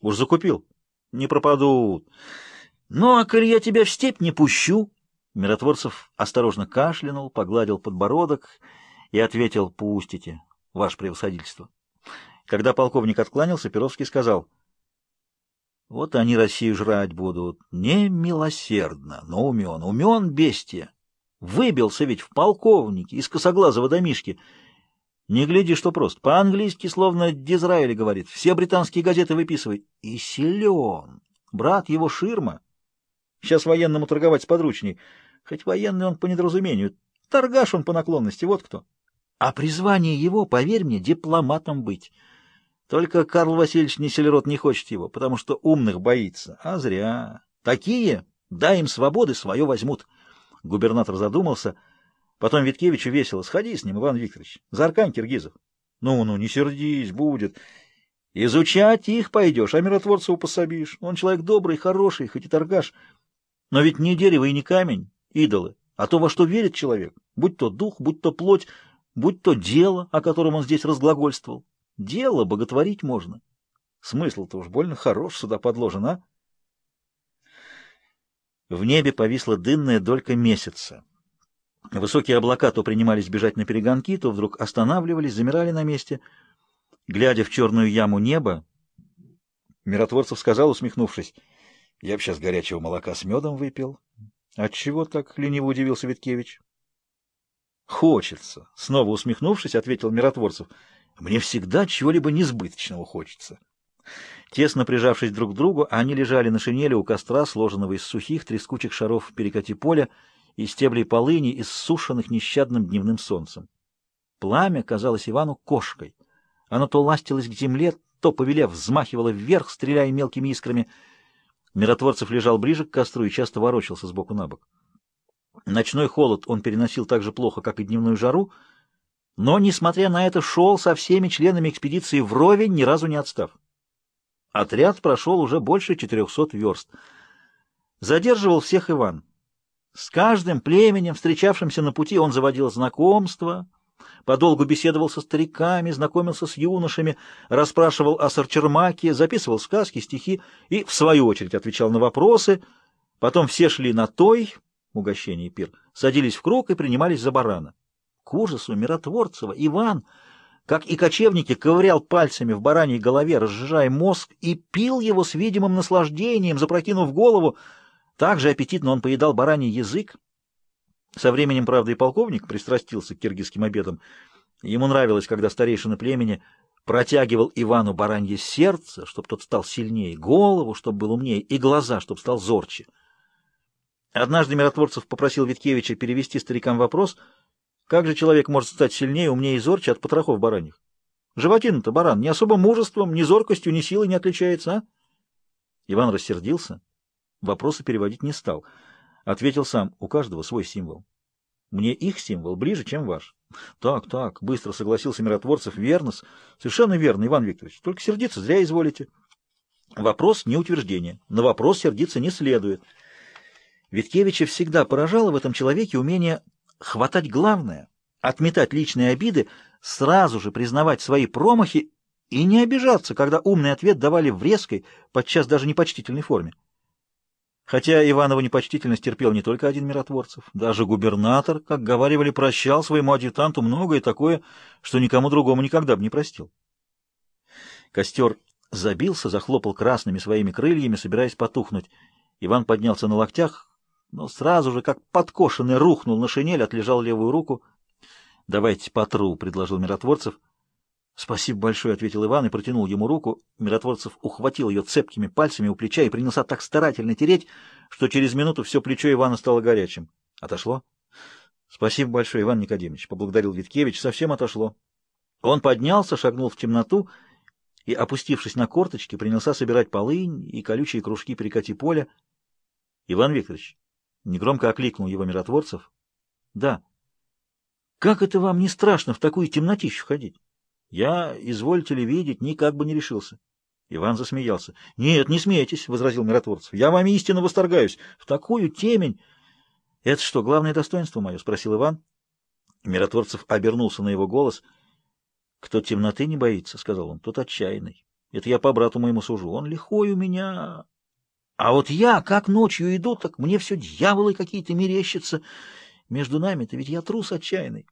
Уж закупил. Не пропадут. Ну, а коль я тебя в степь не пущу... Миротворцев осторожно кашлянул, погладил подбородок и ответил «Пустите, ваше превосходительство». Когда полковник откланялся, Перовский сказал «Вот они Россию жрать будут. Не милосердно, но умен. Умен бестия. Выбился ведь в полковнике из косоглазого домишки». Не гляди, что просто. По-английски, словно Дизраиль говорит. Все британские газеты выписывай. И силен. Брат его ширма. Сейчас военному торговать сподручней. Хоть военный он по недоразумению. Торгаш он по наклонности, вот кто. А призвание его, поверь мне, дипломатом быть. Только Карл Васильевич Неселерот не хочет его, потому что умных боится. А зря. Такие, дай им свободы, свое возьмут. Губернатор задумался — Потом Виткевичу весело. Сходи с ним, Иван Викторович. Заркань Киргизов. Ну-ну, не сердись, будет. Изучать их пойдешь, а миротворцеву пособишь. Он человек добрый, хороший, хоть и торгаш. Но ведь не дерево и не камень, идолы, а то, во что верит человек, будь то дух, будь то плоть, будь то дело, о котором он здесь разглагольствовал. Дело боготворить можно. Смысл-то уж больно хорош сюда подложен, а? В небе повисла дынная долька месяца. Высокие облака то принимались бежать на перегонки, то вдруг останавливались, замирали на месте. Глядя в черную яму неба, Миротворцев сказал, усмехнувшись, «Я бы сейчас горячего молока с медом выпил». «Отчего так?» — лениво удивился Виткевич. «Хочется!» — снова усмехнувшись, ответил Миротворцев. «Мне всегда чего-либо несбыточного хочется». Тесно прижавшись друг к другу, они лежали на шинели у костра, сложенного из сухих трескучих шаров перекати поля, и стебли полыни, иссушенных нещадным дневным солнцем. Пламя казалось Ивану кошкой. Оно то ластилось к земле, то, повелев, взмахивало вверх, стреляя мелкими искрами. Миротворцев лежал ближе к костру и часто ворочался сбоку на бок. Ночной холод он переносил так же плохо, как и дневную жару, но, несмотря на это, шел со всеми членами экспедиции вровень, ни разу не отстав. Отряд прошел уже больше 400 верст. Задерживал всех Иван — с каждым племенем, встречавшимся на пути, он заводил знакомства, подолгу беседовал со стариками, знакомился с юношами, расспрашивал о Сарчермаке, записывал сказки, стихи и, в свою очередь, отвечал на вопросы. Потом все шли на той, угощение пир, садились в круг и принимались за барана. К ужасу Миротворцева Иван, как и кочевники, ковырял пальцами в бараньей голове, разжижая мозг, и пил его с видимым наслаждением, запрокинув голову, также аппетитно он поедал бараний язык. Со временем, правда, и полковник пристрастился к киргизским обедам. Ему нравилось, когда старейшина племени протягивал Ивану баранье сердце, чтобы тот стал сильнее, голову, чтобы был умнее, и глаза, чтобы стал зорче. Однажды Миротворцев попросил Виткевича перевести старикам вопрос, как же человек может стать сильнее, умнее и зорче от потрохов бараньих. Животина-то баран ни особо мужеством, ни зоркостью, ни силой не отличается, а? Иван рассердился. Вопросы переводить не стал. Ответил сам, у каждого свой символ. Мне их символ ближе, чем ваш. Так, так, быстро согласился миротворцев Вернос. Совершенно верно, Иван Викторович. Только сердиться зря изволите. Вопрос не утверждение. На вопрос сердиться не следует. Виткевича всегда поражало в этом человеке умение хватать главное, отметать личные обиды, сразу же признавать свои промахи и не обижаться, когда умный ответ давали в резкой, подчас даже непочтительной форме. Хотя Иванова непочтительность терпел не только один миротворцев, даже губернатор, как говаривали, прощал своему адъютанту многое такое, что никому другому никогда бы не простил. Костер забился, захлопал красными своими крыльями, собираясь потухнуть. Иван поднялся на локтях, но сразу же, как подкошенный, рухнул на шинель, отлежал левую руку. «Давайте потру, предложил миротворцев. Спасибо большое, — ответил Иван и протянул ему руку. Миротворцев ухватил ее цепкими пальцами у плеча и принялся так старательно тереть, что через минуту все плечо Ивана стало горячим. Отошло? Спасибо большое, Иван Никодимович, — поблагодарил Виткевич. Совсем отошло. Он поднялся, шагнул в темноту и, опустившись на корточки, принялся собирать полынь и колючие кружки перекати поля. Иван Викторович негромко окликнул его миротворцев. — Да. — Как это вам не страшно в такую темнотищу ходить? Я, извольте ли видеть, никак бы не решился. Иван засмеялся. — Нет, не смейтесь, — возразил миротворцев. — Я вами истинно восторгаюсь. В такую темень... — Это что, главное достоинство мое? — спросил Иван. Миротворцев обернулся на его голос. — Кто темноты не боится, — сказал он, — тот отчаянный. Это я по брату моему сужу. Он лихой у меня. А вот я, как ночью иду, так мне все дьяволы какие-то мерещатся. Между нами-то ведь я трус отчаянный.